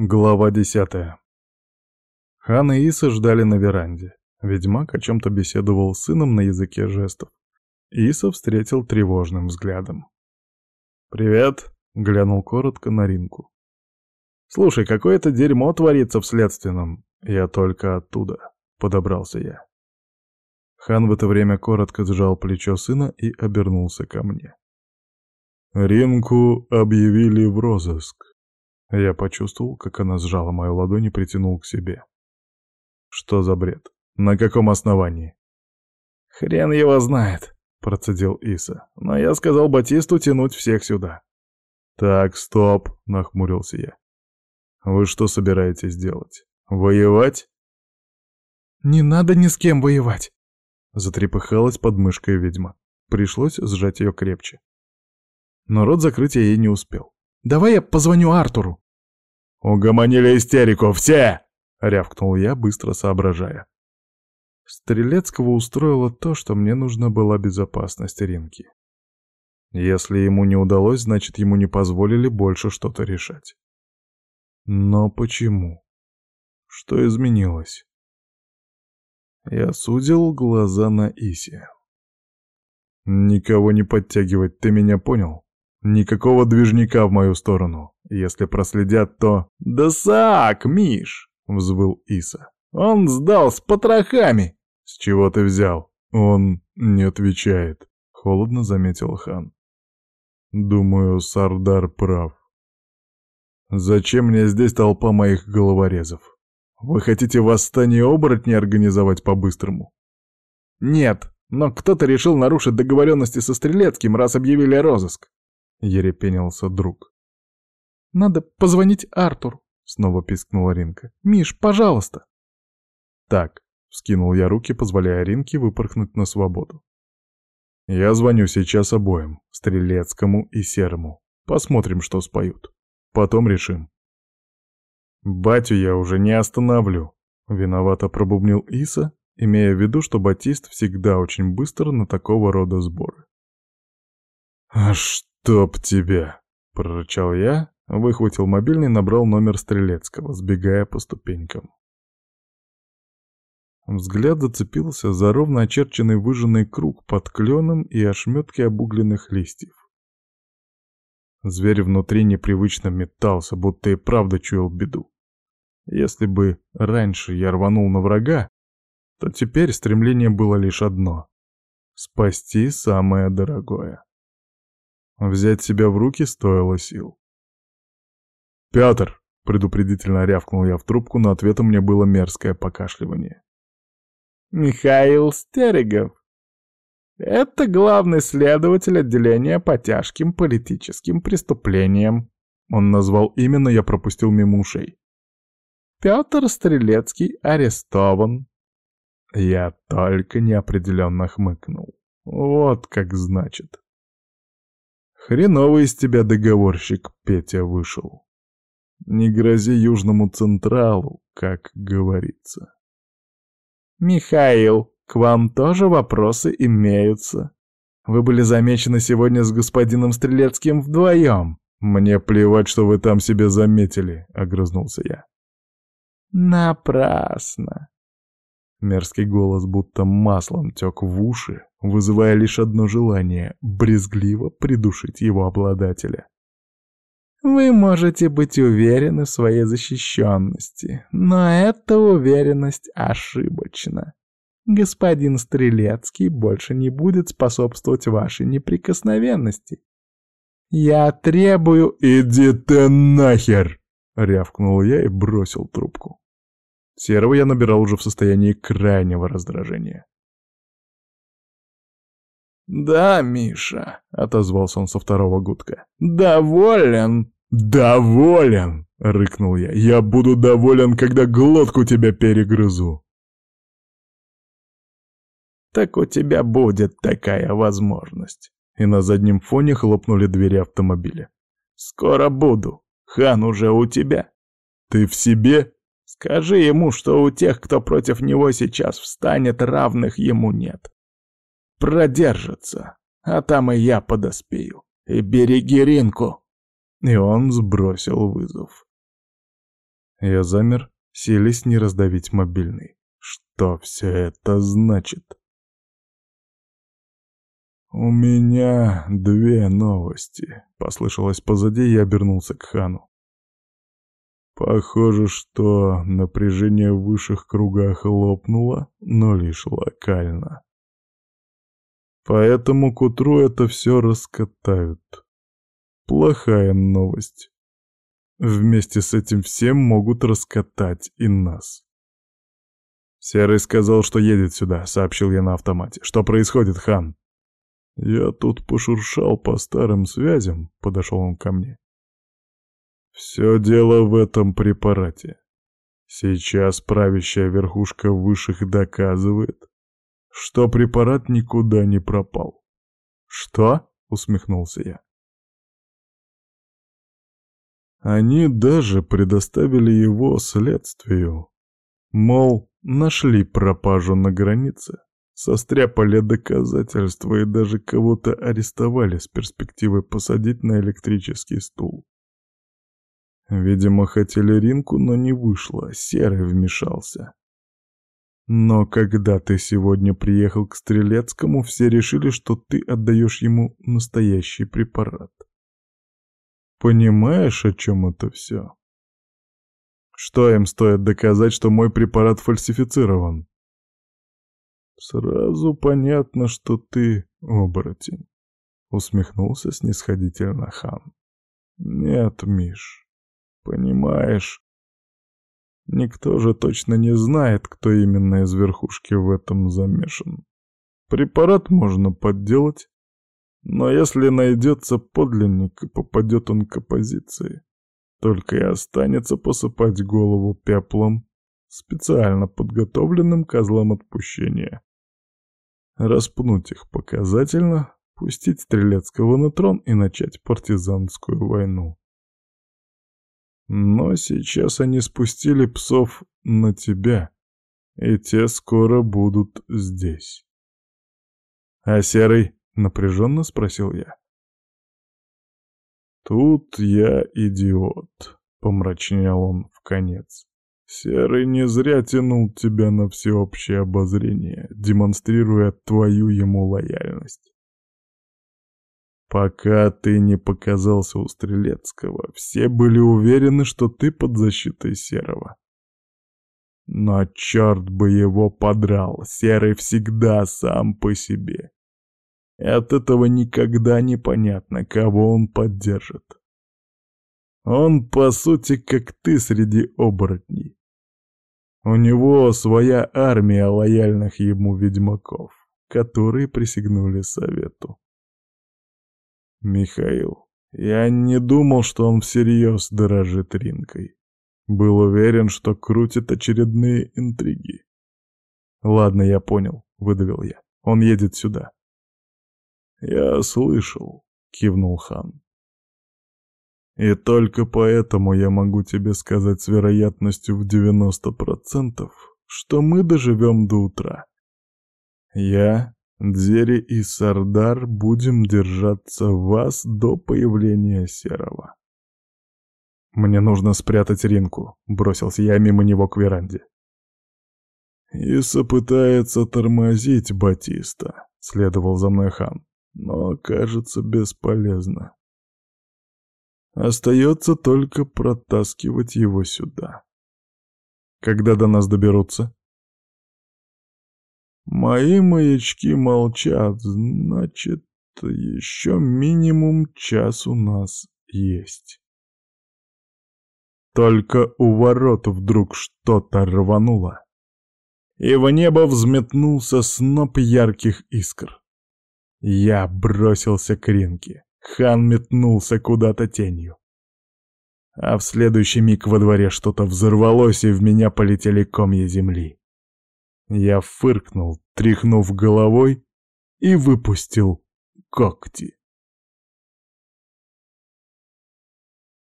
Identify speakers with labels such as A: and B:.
A: Глава десятая. Хан и Иса ждали на веранде. Ведьмак о чем-то беседовал с сыном на языке жестов. Иса встретил тревожным взглядом. «Привет», — глянул коротко на Ринку. «Слушай, какое-то дерьмо творится в следственном. Я только оттуда», — подобрался я. Хан в это время коротко сжал плечо сына и обернулся ко мне. «Ринку объявили в розыск. Я почувствовал, как она сжала мою ладонь и притянул к себе. Что за бред? На каком основании? Хрен его знает, процедил Иса. Но я сказал Батисту тянуть всех сюда. Так, стоп, нахмурился я. Вы что собираетесь делать? Воевать? Не надо ни с кем воевать, затрепыхалась под мышкой ведьма. Пришлось сжать ее крепче. Но рот закрыть я ей не успел. Давай я позвоню Артуру». «Угомонили истерику, все!» — рявкнул я, быстро соображая. Стрелецкого устроило то, что мне нужна была безопасность Ринки. Если ему не удалось, значит, ему не позволили больше что-то решать. Но почему? Что изменилось? Я судил глаза на Иси. «Никого не подтягивать, ты меня понял?» Никакого движника в мою сторону. Если проследят, то... «Да сак, Миш!» — взвыл Иса. «Он сдал с потрохами!» «С чего ты взял?» «Он не отвечает», — холодно заметил хан. «Думаю, Сардар прав. Зачем мне здесь толпа моих головорезов? Вы хотите восстание оборотней организовать по-быстрому?» «Нет, но кто-то решил нарушить договоренности со Стрелецким, раз объявили розыск. — ерепенился друг. «Надо позвонить Артуру», — снова пискнула Ринка. «Миш, пожалуйста». «Так», — вскинул я руки, позволяя Ринке выпорхнуть на свободу. «Я звоню сейчас обоим, Стрелецкому и Серому. Посмотрим, что споют. Потом решим». «Батю я уже не остановлю», — виновато пробубнил Иса, имея в виду, что Батист всегда очень быстро на такого рода сборы. «А что?» «Чтоб тебя!» — прорычал я, выхватил мобильный, набрал номер Стрелецкого, сбегая по ступенькам. Взгляд зацепился за ровно очерченный выжженный круг под кленом и ошметки обугленных листьев. Зверь внутри непривычно метался, будто и правда чуял беду. Если бы раньше я рванул на врага, то теперь стремление было лишь одно — спасти самое дорогое. Взять себя в руки стоило сил. «Петр!» — предупредительно рявкнул я в трубку, но ответом мне было мерзкое покашливание. «Михаил Стерегов. Это главный следователь отделения по тяжким политическим преступлениям». Он назвал именно, я пропустил мимо ушей. «Петр Стрелецкий арестован». Я только неопределенно хмыкнул. Вот как значит. Хреновый из тебя договорщик, Петя, вышел. Не грози Южному Централу, как говорится. Михаил, к вам тоже вопросы имеются. Вы были замечены сегодня с господином Стрелецким вдвоем. Мне плевать, что вы там себе заметили, огрызнулся я. Напрасно. Мерзкий голос будто маслом тек в уши, вызывая лишь одно желание — брезгливо придушить его обладателя. Вы можете быть уверены в своей защищенности, но эта уверенность ошибочна. Господин Стрелецкий больше не будет способствовать вашей неприкосновенности. Я требую... «Иди ты нахер!» — рявкнул я и бросил трубку. Серого я набирал уже в состоянии крайнего раздражения. «Да, Миша», — отозвался он со второго гудка. «Доволен?» «Доволен!» — рыкнул я. «Я буду доволен, когда глотку тебя перегрызу!» «Так у тебя будет такая возможность!» И на заднем фоне хлопнули двери автомобиля. «Скоро буду. Хан уже у тебя». «Ты в себе?» Скажи ему, что у тех, кто против него сейчас встанет, равных ему нет. Продержится, а там и я подоспею. И береги Ринку. И он сбросил вызов. Я замер, селись не раздавить мобильный. Что все это значит? «У меня две новости», — послышалось позади, и я обернулся к хану. Похоже, что напряжение в высших кругах лопнуло, но лишь локально. Поэтому к утру это все раскатают. Плохая новость. Вместе с этим всем могут раскатать и нас. «Серый сказал, что едет сюда», — сообщил я на автомате. «Что происходит, хан?» «Я тут пошуршал по старым связям», — подошел он ко мне. «Все дело в этом препарате. Сейчас правящая верхушка высших доказывает, что препарат никуда не пропал». «Что?» — усмехнулся я. Они даже предоставили его следствию. Мол, нашли пропажу на границе, состряпали доказательства и даже кого-то арестовали с перспективой посадить на электрический стул. Видимо, хотели Ринку, но не вышло, Серый вмешался. Но когда ты сегодня приехал к Стрелецкому, все решили, что ты отдаешь ему настоящий препарат. Понимаешь, о чем это все? Что им стоит доказать, что мой препарат фальсифицирован? Сразу понятно, что ты оборотень. Усмехнулся снисходительно хан. Нет, Миш, понимаешь, никто же точно не знает, кто именно из верхушки в этом замешан. Препарат можно подделать, но если найдется подлинник и попадет он к оппозиции, только и останется посыпать голову пеплом специально подготовленным козлам отпущения. Распнуть их показательно, пустить Стрелецкого на трон и начать партизанскую войну. Но сейчас они спустили псов на тебя, и те скоро будут здесь. А Серый напряженно спросил я. «Тут я идиот», — помрачнел он в конец. «Серый не зря тянул тебя на всеобщее обозрение, демонстрируя твою ему лояльность. Пока ты не показался у Стрелецкого, все были уверены, что ты под защитой Серого. Но черт бы его подрал, Серый всегда сам по себе. И от этого никогда не понятно, кого он поддержит. Он, по сути, как ты среди оборотней. У него своя армия лояльных ему ведьмаков, которые присягнули совету. Михаил, я не думал, что он всерьез дорожит Ринкой. Был уверен, что крутит очередные интриги. «Ладно, я понял», — выдавил я. «Он едет сюда». «Я слышал», — кивнул хан. «И только поэтому я могу тебе сказать с вероятностью в 90%, что мы доживем до утра. Я, Дзери и Сардар будем держаться вас до появления Серого». «Мне нужно спрятать Ринку», — бросился я мимо него к веранде. «Иса пытается тормозить Батиста», — следовал за мной хан но кажется бесполезно. Остается только протаскивать его сюда. Когда до нас доберутся? Мои маячки молчат, значит, еще минимум час у нас есть. Только у ворот вдруг что-то рвануло, и в небо взметнулся сноп ярких искр. Я бросился к ринке. Хан метнулся куда-то тенью. А в следующий миг во дворе что-то взорвалось, и в меня полетели комья земли. Я фыркнул, тряхнув головой, и выпустил когти.